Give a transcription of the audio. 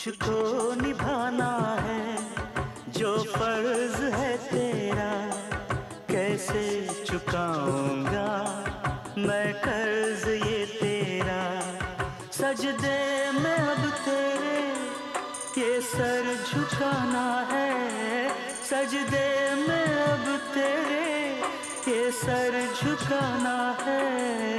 तुझको निभाना है, जो फ़र्ज़ है तेरा, कैसे चुकाऊँगा मैं कर्ज ये तेरा? सजदे में अब तेरे ये सर झुकाना है, सजदे में अब तेरे ये सर झुकाना है।